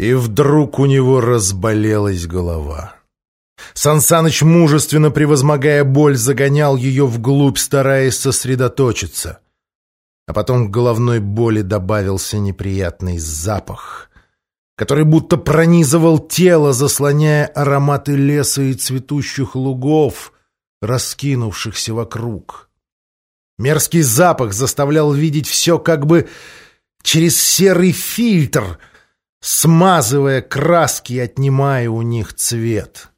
И вдруг у него разболелась голова. Сансаныч, мужественно превозмогая боль, загонял ее вглубь, стараясь сосредоточиться. А потом к головной боли добавился неприятный запах, который будто пронизывал тело, заслоняя ароматы леса и цветущих лугов, раскинувшихся вокруг. Мерзкий запах заставлял видеть все как бы через серый фильтр, смазывая краски и отнимая у них цвет.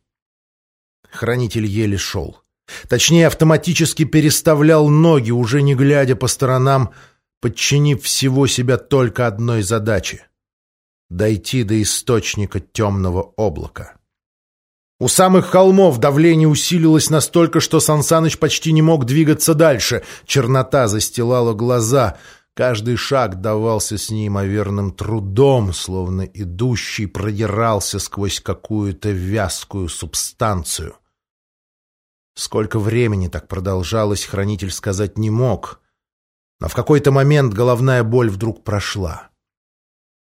Хранитель еле шел. Точнее, автоматически переставлял ноги, уже не глядя по сторонам, подчинив всего себя только одной задаче — дойти до источника темного облака. У самых холмов давление усилилось настолько, что Сансаныч почти не мог двигаться дальше. Чернота застилала глаза. Каждый шаг давался с неимоверным трудом, словно идущий продирался сквозь какую-то вязкую субстанцию. Сколько времени так продолжалось, хранитель сказать не мог. Но в какой-то момент головная боль вдруг прошла.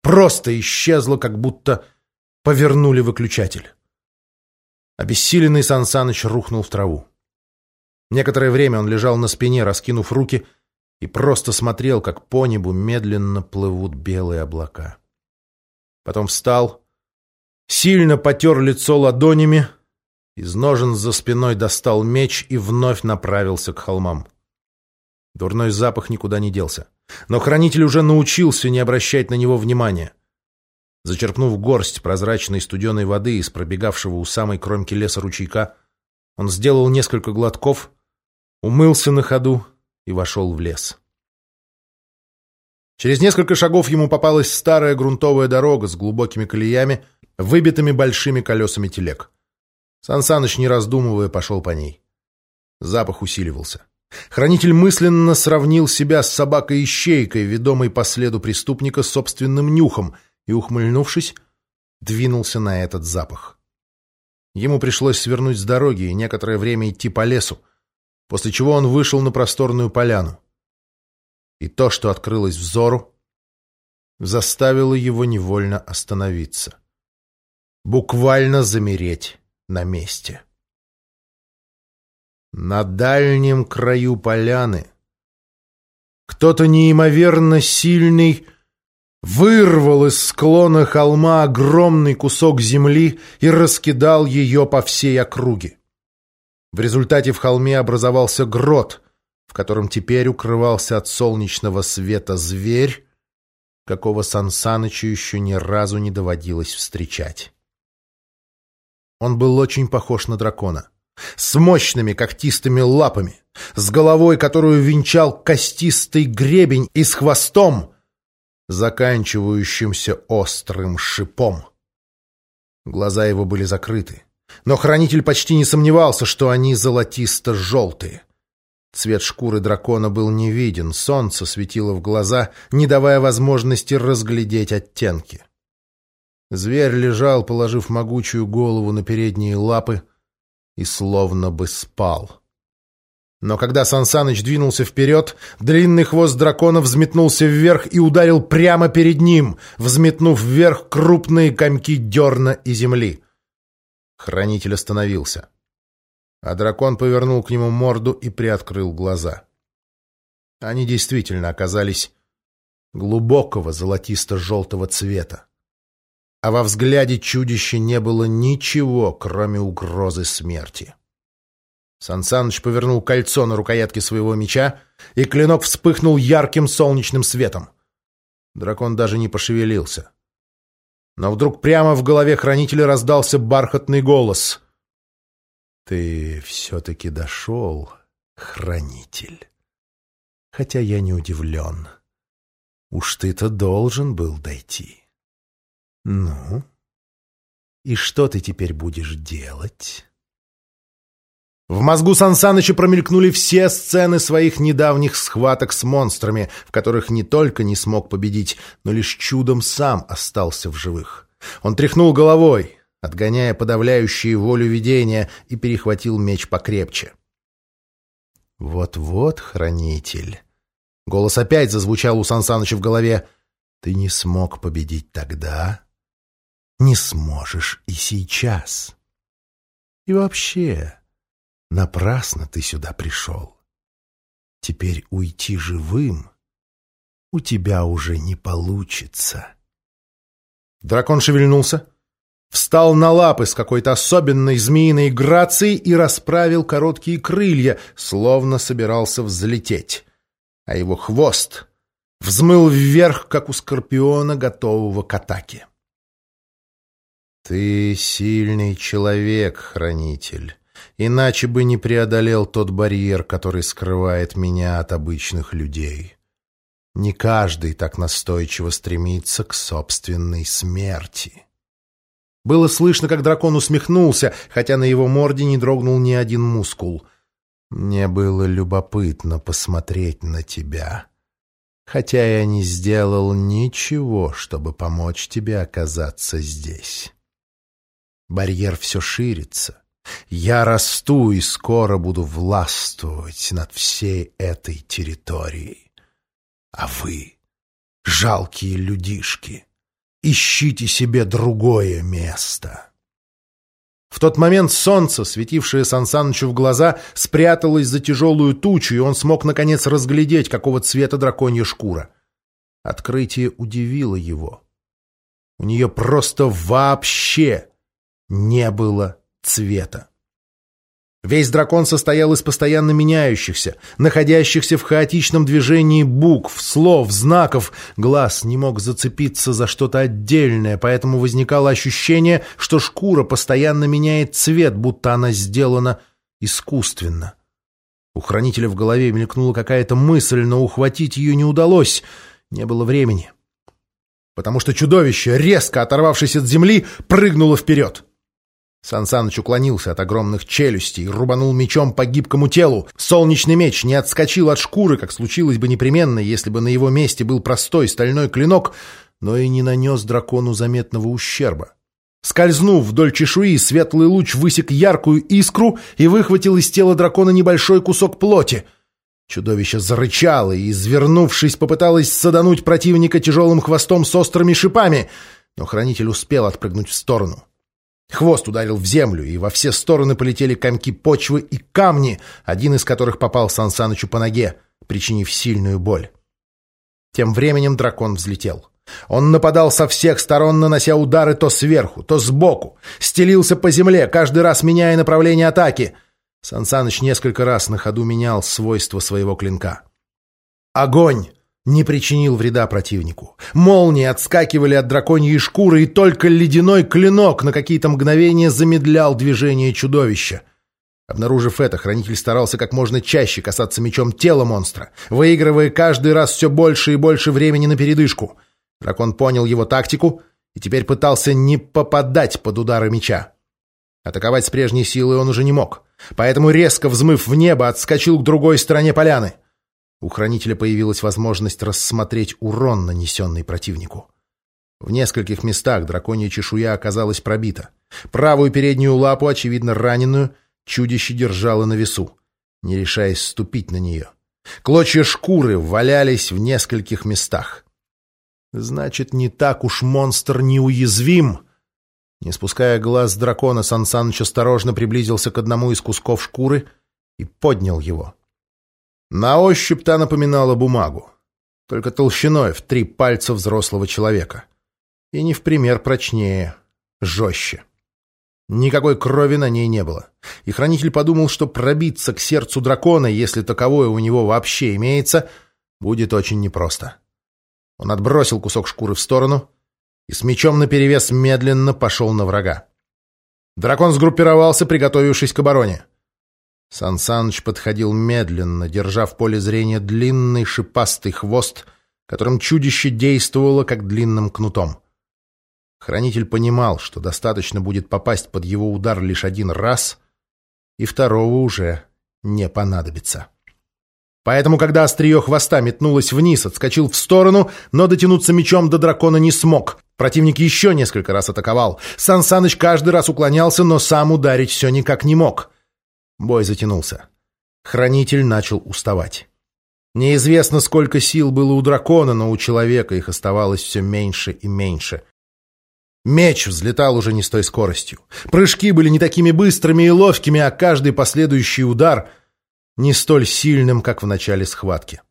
Просто исчезла, как будто повернули выключатель. Обессиленный Сансаныч рухнул в траву. Некоторое время он лежал на спине, раскинув руки, и просто смотрел, как по небу медленно плывут белые облака. Потом встал, сильно потер лицо ладонями, из ножен за спиной достал меч и вновь направился к холмам. Дурной запах никуда не делся. Но хранитель уже научился не обращать на него внимания. Зачерпнув горсть прозрачной студеной воды из пробегавшего у самой кромки леса ручейка, он сделал несколько глотков, умылся на ходу и вошел в лес. Через несколько шагов ему попалась старая грунтовая дорога с глубокими колеями, выбитыми большими колесами телег. Сансаныч, не раздумывая, пошел по ней. Запах усиливался. Хранитель мысленно сравнил себя с собакой-ищейкой, ведомой по следу преступника собственным нюхом — и, ухмыльнувшись, двинулся на этот запах. Ему пришлось свернуть с дороги и некоторое время идти по лесу, после чего он вышел на просторную поляну. И то, что открылось взору, заставило его невольно остановиться. Буквально замереть на месте. На дальнем краю поляны кто-то неимоверно сильный вырвал из склона холма огромный кусок земли и раскидал ее по всей округе. В результате в холме образовался грот, в котором теперь укрывался от солнечного света зверь, какого Сансанычу еще ни разу не доводилось встречать. Он был очень похож на дракона, с мощными когтистыми лапами, с головой, которую венчал костистый гребень и с хвостом, заканчивающимся острым шипом. Глаза его были закрыты, но хранитель почти не сомневался, что они золотисто-желтые. Цвет шкуры дракона был не виден, солнце светило в глаза, не давая возможности разглядеть оттенки. Зверь лежал, положив могучую голову на передние лапы, и словно бы спал. Но когда Сансаныч двинулся вперед, длинный хвост дракона взметнулся вверх и ударил прямо перед ним, взметнув вверх крупные комки дерна и земли. Хранитель остановился. А дракон повернул к нему морду и приоткрыл глаза. Они действительно оказались глубокого золотисто-желтого цвета. А во взгляде чудища не было ничего, кроме угрозы смерти. Сансаныч повернул кольцо на рукоятке своего меча, и клинок вспыхнул ярким солнечным светом. Дракон даже не пошевелился. Но вдруг прямо в голове хранителя раздался бархатный голос. «Ты все-таки дошел, хранитель. Хотя я не удивлен. Уж ты-то должен был дойти. Ну, и что ты теперь будешь делать?» В мозгу Сансаныча промелькнули все сцены своих недавних схваток с монстрами, в которых не только не смог победить, но лишь чудом сам остался в живых. Он тряхнул головой, отгоняя подавляющие волю видения, и перехватил меч покрепче. «Вот-вот, хранитель!» Голос опять зазвучал у Сансаныча в голове. «Ты не смог победить тогда, не сможешь и сейчас. И вообще, напрасно ты сюда пришел. Теперь уйти живым у тебя уже не получится. Дракон шевельнулся, встал на лапы с какой-то особенной змеиной грацией и расправил короткие крылья, словно собирался взлететь. А его хвост взмыл вверх, как у скорпиона, готового к атаке. «Ты сильный человек, хранитель, иначе бы не преодолел тот барьер, который скрывает меня от обычных людей. Не каждый так настойчиво стремится к собственной смерти». Было слышно, как дракон усмехнулся, хотя на его морде не дрогнул ни один мускул. «Мне было любопытно посмотреть на тебя» хотя я не сделал ничего, чтобы помочь тебе оказаться здесь. Барьер все ширится. Я расту и скоро буду властвовать над всей этой территорией. А вы, жалкие людишки, ищите себе другое место. В тот момент солнце, светившее Сансанычу в глаза, спряталось за тяжелую тучу, и он смог наконец разглядеть, какого цвета драконья шкура. Открытие удивило его. У нее просто вообще не было цвета. Весь дракон состоял из постоянно меняющихся, находящихся в хаотичном движении букв, слов, знаков. Глаз не мог зацепиться за что-то отдельное, поэтому возникало ощущение, что шкура постоянно меняет цвет, будто она сделана искусственно. У хранителя в голове мелькнула какая-то мысль, но ухватить ее не удалось. Не было времени. Потому что чудовище, резко оторвавшись от земли, прыгнуло вперед. Сансаныч уклонился от огромных челюстей, рубанул мечом по гибкому телу. Солнечный меч не отскочил от шкуры, как случилось бы непременно, если бы на его месте был простой стальной клинок, но и не нанес дракону заметного ущерба. Скользнув вдоль чешуи, светлый луч высек яркую искру и выхватил из тела дракона небольшой кусок плоти. Чудовище зарычало и, извернувшись, попыталось садануть противника тяжелым хвостом с острыми шипами, но хранитель успел отпрыгнуть в сторону. Хвост ударил в землю, и во все стороны полетели комки почвы и камни, один из которых попал Сансанычу по ноге, причинив сильную боль. Тем временем дракон взлетел. Он нападал со всех сторон, нанося удары то сверху, то сбоку, стелился по земле, каждый раз меняя направление атаки. Сансаныч несколько раз на ходу менял свойства своего клинка. Огонь! Не причинил вреда противнику. Молнии отскакивали от драконьей шкуры, и только ледяной клинок на какие-то мгновения замедлял движение чудовища. Обнаружив это, хранитель старался как можно чаще касаться мечом тела монстра, выигрывая каждый раз все больше и больше времени на передышку. Дракон понял его тактику и теперь пытался не попадать под удары меча. Атаковать с прежней силой он уже не мог, поэтому, резко взмыв в небо, отскочил к другой стороне поляны — у хранителя появилась возможность рассмотреть урон, нанесенный противнику. В нескольких местах драконья чешуя оказалась пробита. Правую переднюю лапу, очевидно раненую, чудище держало на весу, не решаясь ступить на нее. Клочья шкуры валялись в нескольких местах. Значит, не так уж монстр неуязвим. Не спуская глаз дракона, Сансаныч осторожно приблизился к одному из кусков шкуры и поднял его. На ощупь та напоминала бумагу, только толщиной в три пальца взрослого человека. И не в пример прочнее, жестче. Никакой крови на ней не было. И хранитель подумал, что пробиться к сердцу дракона, если таковое у него вообще имеется, будет очень непросто. Он отбросил кусок шкуры в сторону и с мечом наперевес медленно пошел на врага. Дракон сгруппировался, приготовившись к обороне. Сан Саныч подходил медленно, держа в поле зрения длинный шипастый хвост, которым чудище действовало, как длинным кнутом. Хранитель понимал, что достаточно будет попасть под его удар лишь один раз, и второго уже не понадобится. Поэтому, когда острие хвоста метнулось вниз, отскочил в сторону, но дотянуться мечом до дракона не смог. Противник еще несколько раз атаковал. Сан Саныч каждый раз уклонялся, но сам ударить все никак не мог. Бой затянулся. Хранитель начал уставать. Неизвестно, сколько сил было у дракона, но у человека их оставалось все меньше и меньше. Меч взлетал уже не с той скоростью. Прыжки были не такими быстрыми и ловкими, а каждый последующий удар не столь сильным, как в начале схватки.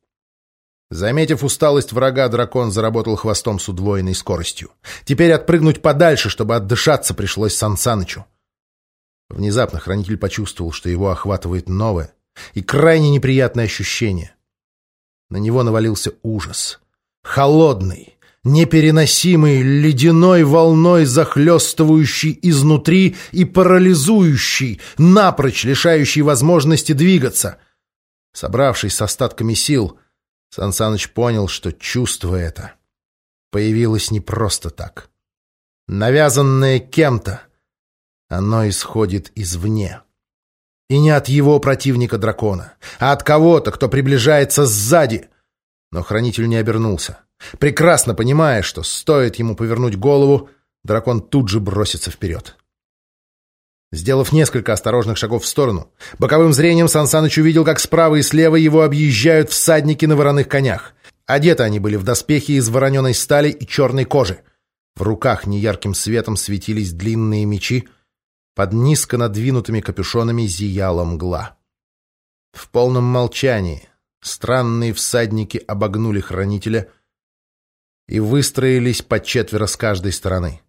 Заметив усталость врага, дракон заработал хвостом с удвоенной скоростью. Теперь отпрыгнуть подальше, чтобы отдышаться, пришлось Сансанычу. Внезапно хранитель почувствовал, что его охватывает новое и крайне неприятное ощущение. На него навалился ужас. Холодный, непереносимый, ледяной волной захлестывающий изнутри и парализующий, напрочь лишающий возможности двигаться. Собравшись с остатками сил, Сансаныч понял, что чувство это появилось не просто так. Навязанное кем-то, оно исходит извне. И не от его противника-дракона, а от кого-то, кто приближается сзади. Но хранитель не обернулся. Прекрасно понимая, что стоит ему повернуть голову, дракон тут же бросится вперед. Сделав несколько осторожных шагов в сторону, боковым зрением Сансаныч увидел, как справа и слева его объезжают всадники на вороных конях. Одеты они были в доспехи из вороненой стали и черной кожи. В руках неярким светом светились длинные мечи, под низко надвинутыми капюшонами зияла мгла. В полном молчании странные всадники обогнули хранителя и выстроились по четверо с каждой стороны.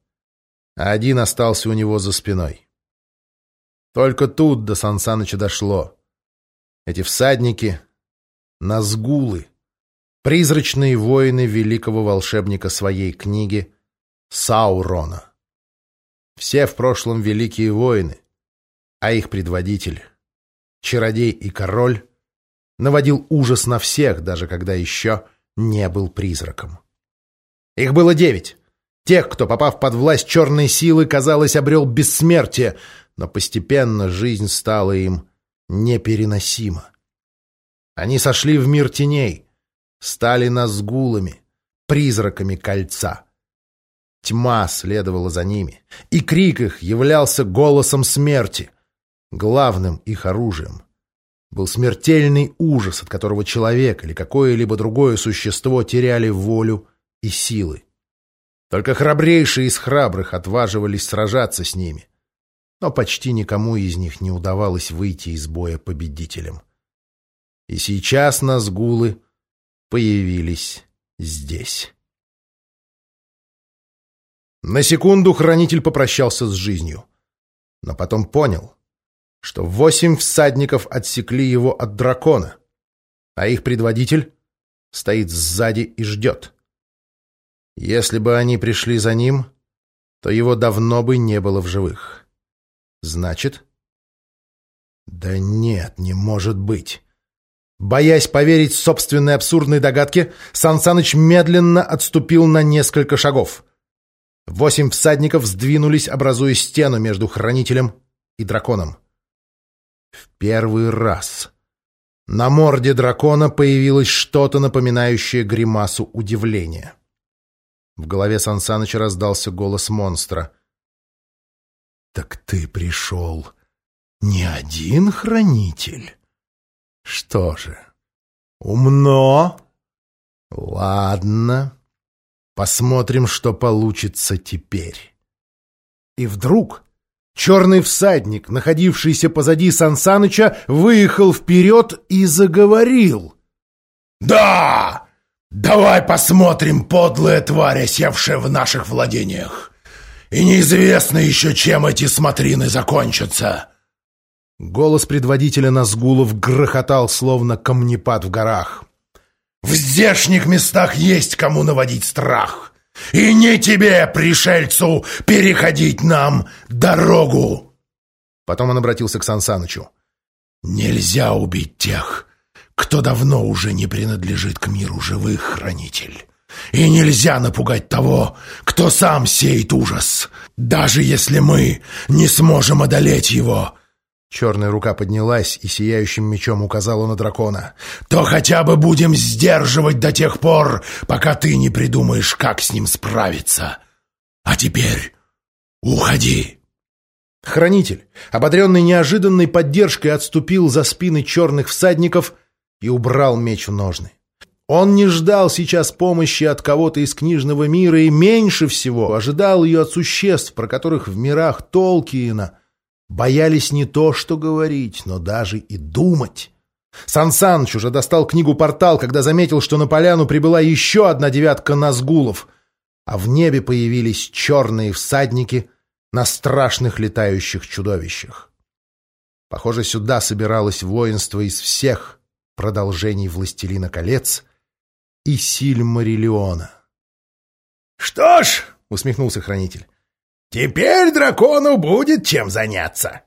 А один остался у него за спиной. Только тут до Сансаныча дошло. Эти всадники — Назгулы, призрачные воины великого волшебника своей книги Саурона. Все в прошлом великие воины, а их предводитель, чародей и король, наводил ужас на всех, даже когда еще не был призраком. Их было девять. Тех, кто, попав под власть черной силы, казалось, обрел бессмертие, но постепенно жизнь стала им непереносима. Они сошли в мир теней, стали назгулами, призраками кольца — Тьма следовала за ними, и крик их являлся голосом смерти. Главным их оружием был смертельный ужас, от которого человек или какое-либо другое существо теряли волю и силы. Только храбрейшие из храбрых отваживались сражаться с ними, но почти никому из них не удавалось выйти из боя победителем. И сейчас назгулы появились здесь. На секунду хранитель попрощался с жизнью, но потом понял, что восемь всадников отсекли его от дракона, а их предводитель стоит сзади и ждет. Если бы они пришли за ним, то его давно бы не было в живых. Значит? Да нет, не может быть. Боясь поверить собственной абсурдной догадке, Сансаныч медленно отступил на несколько шагов. Восемь всадников сдвинулись, образуя стену между хранителем и драконом. В первый раз на морде дракона появилось что-то напоминающее гримасу удивления. В голове Сансаныча раздался голос монстра. «Так ты пришел не один хранитель? Что же, умно? Ладно». Посмотрим, что получится теперь. И вдруг черный всадник, находившийся позади Сансаныча, выехал вперед и заговорил. «Да! Давай посмотрим, подлая тварь, осевшая в наших владениях. И неизвестно еще, чем эти смотрины закончатся». Голос предводителя Назгулов грохотал, словно камнепад в горах. В здешних местах есть кому наводить страх. И не тебе, пришельцу, переходить нам дорогу!» Потом он обратился к Сансанычу. «Нельзя убить тех, кто давно уже не принадлежит к миру живых, хранитель. И нельзя напугать того, кто сам сеет ужас. Даже если мы не сможем одолеть его, Черная рука поднялась и сияющим мечом указала на дракона. «То хотя бы будем сдерживать до тех пор, пока ты не придумаешь, как с ним справиться. А теперь уходи!» Хранитель, ободренный неожиданной поддержкой, отступил за спины черных всадников и убрал меч в ножны. Он не ждал сейчас помощи от кого-то из книжного мира и меньше всего ожидал ее от существ, про которых в мирах Толкиена боялись не то что говорить, но даже и думать. Сан Саныч уже достал книгу «Портал», когда заметил, что на поляну прибыла еще одна девятка назгулов, а в небе появились черные всадники на страшных летающих чудовищах. Похоже, сюда собиралось воинство из всех продолжений «Властелина колец» и Сильмариллиона. «Что ж», — усмехнулся хранитель, — «теперь дракону будет чем заняться».